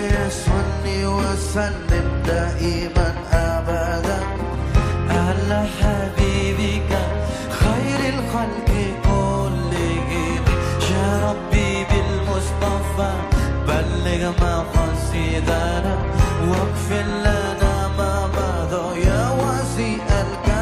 يسعني وسلم دائما أبدا. على حبيبك خير الخلق كلهم. يا ربي بالمصطفى بلغ مقاصدنا واغفر لنا ما مضى يا وسيع الكرم.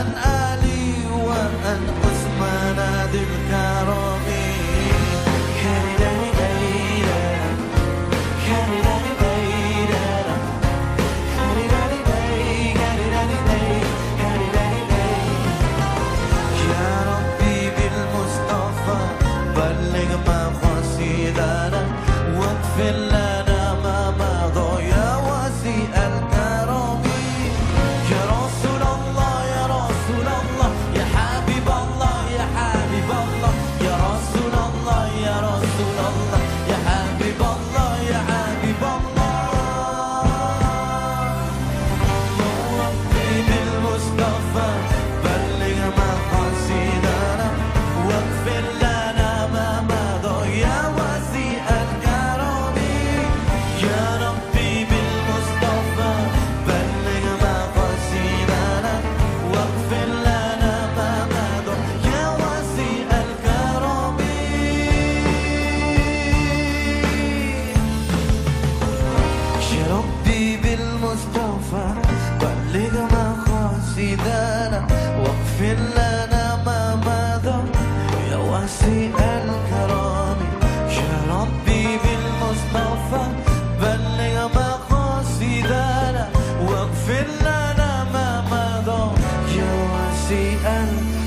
and I لنا ما مضى يا واسع يا ربي بالمصطفى بلغ مقاصدنا واغفر لنا ما مضى يا واسع